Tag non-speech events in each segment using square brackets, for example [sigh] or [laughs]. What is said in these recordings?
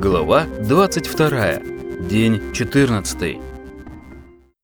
Глава 22. День 14.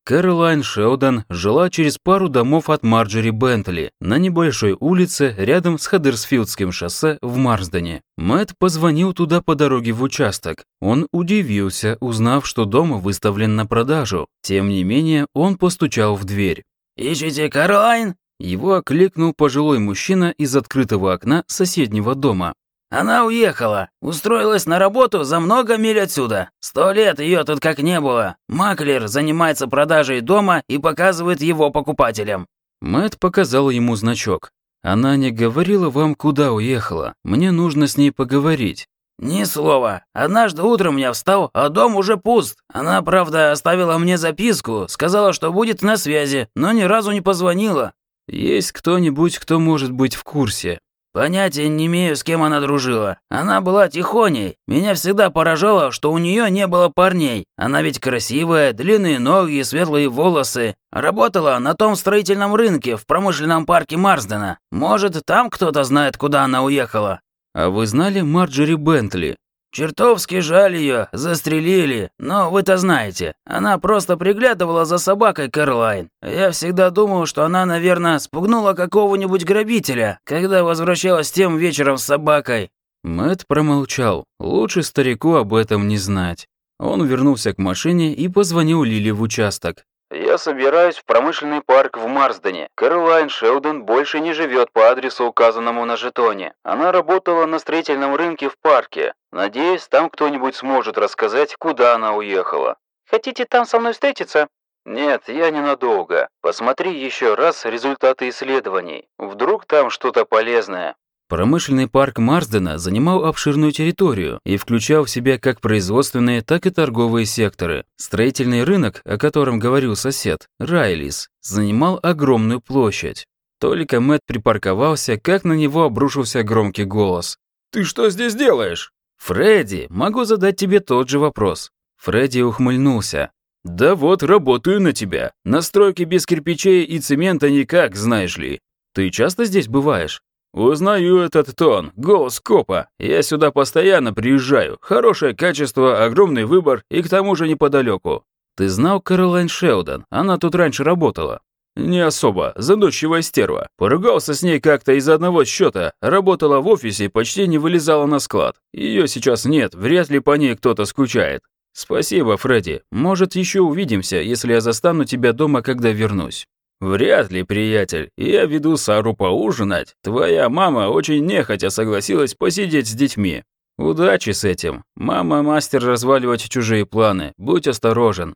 Кэролайн Шелдон жила через пару домов от Марджери Бентли на небольшой улице рядом с Хаддерсфилдским шоссе в Марсдене. Мэтт позвонил туда по дороге в участок. Он удивился, узнав, что дом выставлен на продажу. Тем не менее, он постучал в дверь. «Ищете Кэролайн?» Его окликнул пожилой мужчина из открытого окна соседнего дома. Она уехала. Устроилась на работу за много миль отсюда. Сто лет ее тут как не было. Маклер занимается продажей дома и показывает его покупателям». Мэт показал ему значок. «Она не говорила вам, куда уехала. Мне нужно с ней поговорить». «Ни слова. Однажды утром я встал, а дом уже пуст. Она, правда, оставила мне записку, сказала, что будет на связи, но ни разу не позвонила». «Есть кто-нибудь, кто может быть в курсе?» Понятия не имею, с кем она дружила. Она была тихоней. Меня всегда поражало, что у нее не было парней. Она ведь красивая, длинные ноги, светлые волосы. Работала на том строительном рынке в промышленном парке Марсдена. Может, там кто-то знает, куда она уехала. А вы знали Марджери Бентли? Чертовски жаль ее, застрелили. Но вы-то знаете, она просто приглядывала за собакой Кэрлайн. Я всегда думал, что она, наверное, спугнула какого-нибудь грабителя, когда возвращалась тем вечером с собакой. Мэт промолчал. Лучше старику об этом не знать. Он вернулся к машине и позвонил Лили в участок. Я собираюсь в промышленный парк в Марсдене. Кэролайн Шелдон больше не живет по адресу, указанному на жетоне. Она работала на строительном рынке в парке. Надеюсь, там кто-нибудь сможет рассказать, куда она уехала. Хотите там со мной встретиться? Нет, я ненадолго. Посмотри еще раз результаты исследований. Вдруг там что-то полезное. Промышленный парк Марсдена занимал обширную территорию и включал в себя как производственные, так и торговые секторы. Строительный рынок, о котором говорил сосед, Райлис, занимал огромную площадь. Только Мэтт припарковался, как на него обрушился громкий голос. «Ты что здесь делаешь?» «Фредди, могу задать тебе тот же вопрос». Фредди ухмыльнулся. «Да вот, работаю на тебя. На стройке без кирпичей и цемента никак, знаешь ли. Ты часто здесь бываешь?» «Узнаю этот тон, голос копа. Я сюда постоянно приезжаю. Хорошее качество, огромный выбор и к тому же неподалеку». «Ты знал Кэролайн Шелдон? Она тут раньше работала». «Не особо. Заносчивая стерва. Поругался с ней как-то из одного счета. Работала в офисе и почти не вылезала на склад. Ее сейчас нет, вряд ли по ней кто-то скучает. Спасибо, Фредди. Может, еще увидимся, если я застану тебя дома, когда вернусь». «Вряд ли, приятель. Я веду Сару поужинать. Твоя мама очень нехотя согласилась посидеть с детьми. Удачи с этим. Мама мастер разваливать чужие планы. Будь осторожен».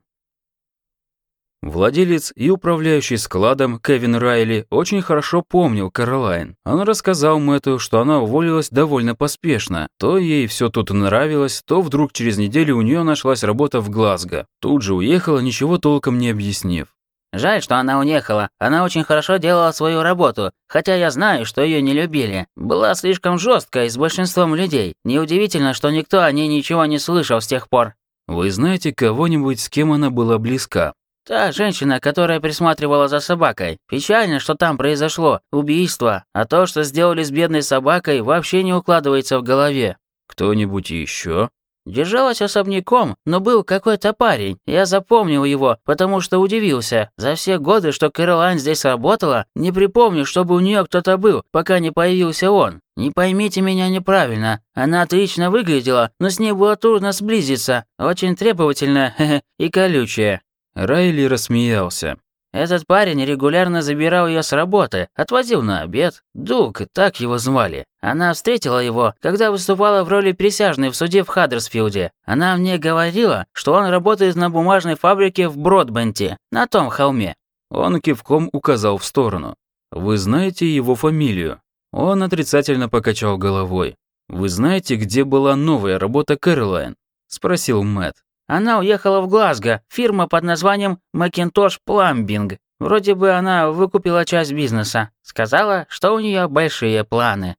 Владелец и управляющий складом Кевин Райли очень хорошо помнил Каролайн. Он рассказал Мэтту, что она уволилась довольно поспешно. То ей все тут нравилось, то вдруг через неделю у нее нашлась работа в Глазго. Тут же уехала, ничего толком не объяснив. Жаль, что она уехала. Она очень хорошо делала свою работу, хотя я знаю, что ее не любили. Была слишком жесткой с большинством людей. Неудивительно, что никто о ней ничего не слышал с тех пор. Вы знаете кого-нибудь, с кем она была близка? Та женщина, которая присматривала за собакой. Печально, что там произошло. Убийство. А то, что сделали с бедной собакой, вообще не укладывается в голове. Кто-нибудь еще? Держалась особняком, но был какой-то парень. Я запомнил его, потому что удивился. За все годы, что Кэролайн здесь работала, не припомню, чтобы у нее кто-то был, пока не появился он. Не поймите меня неправильно. Она отлично выглядела, но с ней было трудно сблизиться. Очень требовательная [laughs] и колючая. Райли рассмеялся. Этот парень регулярно забирал ее с работы, отвозил на обед. Дуг, так его звали. Она встретила его, когда выступала в роли присяжной в суде в Хаддерсфилде. Она мне говорила, что он работает на бумажной фабрике в Бродбенте, на том холме. Он кивком указал в сторону. «Вы знаете его фамилию?» Он отрицательно покачал головой. «Вы знаете, где была новая работа Кэролайн?» – спросил Мэтт. Она уехала в Глазго, фирма под названием Macintosh Plumbing. Вроде бы она выкупила часть бизнеса. Сказала, что у нее большие планы.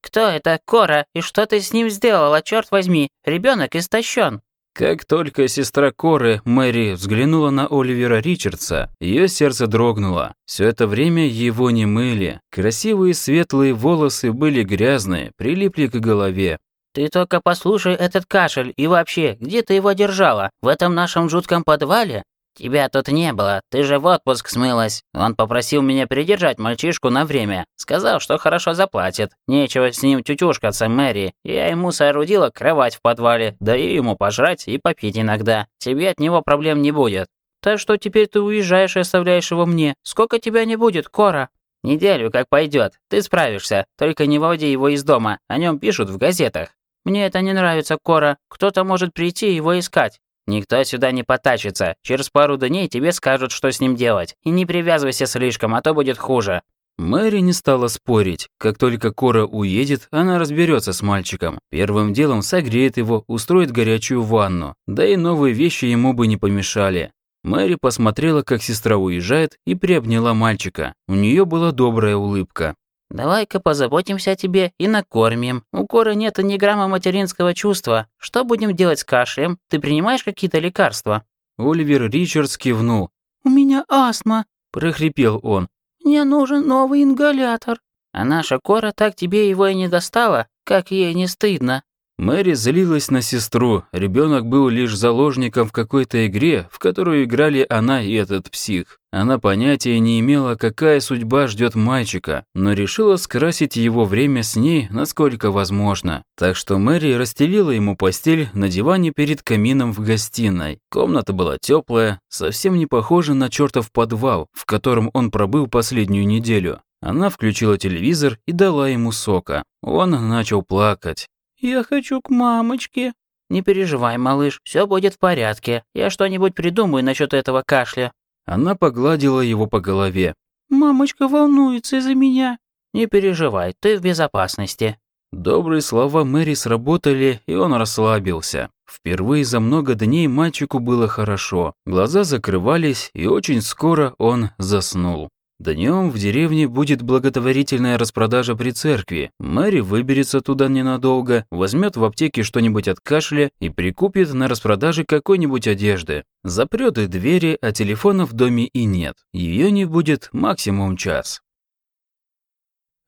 «Кто это, Кора, и что ты с ним сделала, черт возьми? Ребенок истощен. Как только сестра Коры, Мэри, взглянула на Оливера Ричардса, ее сердце дрогнуло. Все это время его не мыли. Красивые светлые волосы были грязные, прилипли к голове. Ты только послушай этот кашель и вообще, где ты его держала? В этом нашем жутком подвале? «Тебя тут не было, ты же в отпуск смылась. Он попросил меня придержать мальчишку на время. Сказал, что хорошо заплатит. Нечего с ним тютюшкаться, Мэри. Я ему соорудила кровать в подвале, даю ему пожрать и попить иногда. Тебе от него проблем не будет». «Так что теперь ты уезжаешь и оставляешь его мне? Сколько тебя не будет, Кора?» «Неделю как пойдет. Ты справишься. Только не выводи его из дома. О нем пишут в газетах». «Мне это не нравится, Кора. Кто-то может прийти его искать. Никто сюда не потащится. Через пару дней тебе скажут, что с ним делать. И не привязывайся слишком, а то будет хуже». Мэри не стала спорить. Как только Кора уедет, она разберется с мальчиком. Первым делом согреет его, устроит горячую ванну. Да и новые вещи ему бы не помешали. Мэри посмотрела, как сестра уезжает, и приобняла мальчика. У нее была добрая улыбка. «Давай-ка позаботимся о тебе и накормим. У Коры нет ни грамма материнского чувства. Что будем делать с кашлем? Ты принимаешь какие-то лекарства?» Оливер Ричардс кивнул. «У меня астма», – прохрипел он. «Мне нужен новый ингалятор». «А наша Кора так тебе его и не достала? Как ей не стыдно?» Мэри злилась на сестру. Ребенок был лишь заложником в какой-то игре, в которую играли она и этот псих. Она понятия не имела, какая судьба ждет мальчика, но решила скрасить его время с ней, насколько возможно. Так что Мэри расстелила ему постель на диване перед камином в гостиной. Комната была теплая, совсем не похожа на чертов подвал, в котором он пробыл последнюю неделю. Она включила телевизор и дала ему сока. Он начал плакать. «Я хочу к мамочке». «Не переживай, малыш, все будет в порядке. Я что-нибудь придумаю насчет этого кашля». Она погладила его по голове. «Мамочка волнуется из-за меня». «Не переживай, ты в безопасности». Добрые слова Мэри сработали, и он расслабился. Впервые за много дней мальчику было хорошо. Глаза закрывались, и очень скоро он заснул. Днем в деревне будет благотворительная распродажа при церкви. Мэри выберется туда ненадолго, возьмет в аптеке что-нибудь от кашля и прикупит на распродаже какой-нибудь одежды. Запрет и двери, а телефона в доме и нет. Ее не будет максимум час.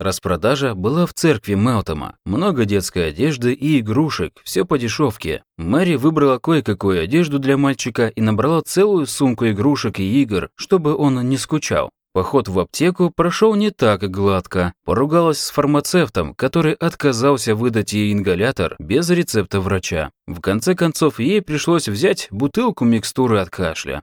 Распродажа была в церкви Мелтома. Много детской одежды и игрушек, все по дешевке. Мэри выбрала кое-какую одежду для мальчика и набрала целую сумку игрушек и игр, чтобы он не скучал. Поход в аптеку прошел не так гладко. Поругалась с фармацевтом, который отказался выдать ей ингалятор без рецепта врача. В конце концов, ей пришлось взять бутылку микстуры от кашля.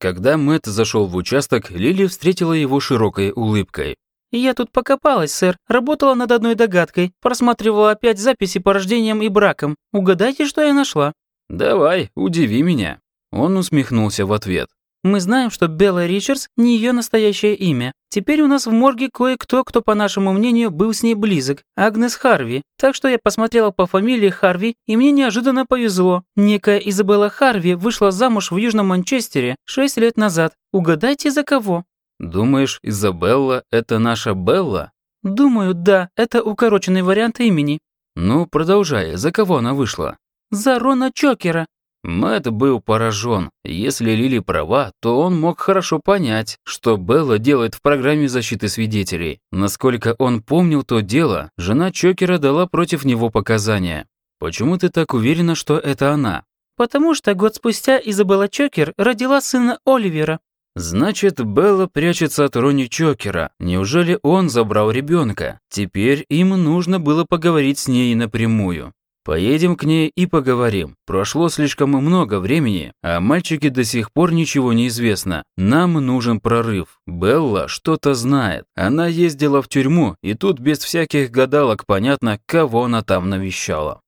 Когда Мэтт зашел в участок, Лили встретила его широкой улыбкой. «Я тут покопалась, сэр. Работала над одной догадкой. Просматривала опять записи по рождениям и бракам. Угадайте, что я нашла?» «Давай, удиви меня». Он усмехнулся в ответ. Мы знаем, что Белла Ричардс не ее настоящее имя. Теперь у нас в морге кое-кто, кто, по нашему мнению, был с ней близок. Агнес Харви. Так что я посмотрела по фамилии Харви, и мне неожиданно повезло. Некая Изабелла Харви вышла замуж в Южном Манчестере шесть лет назад. Угадайте, за кого? Думаешь, Изабелла – это наша Белла? Думаю, да, это укороченный вариант имени. Ну, продолжай, за кого она вышла? За Рона Чокера. Мэтт был поражен. Если Лили права, то он мог хорошо понять, что Белла делает в программе защиты свидетелей. Насколько он помнил то дело, жена Чокера дала против него показания. Почему ты так уверена, что это она? Потому что год спустя Изабелла Чокер родила сына Оливера. Значит, Белла прячется от Рони Чокера. Неужели он забрал ребенка? Теперь им нужно было поговорить с ней напрямую. Поедем к ней и поговорим. Прошло слишком много времени, а мальчике до сих пор ничего не известно. Нам нужен прорыв. Белла что-то знает. Она ездила в тюрьму, и тут без всяких гадалок понятно, кого она там навещала.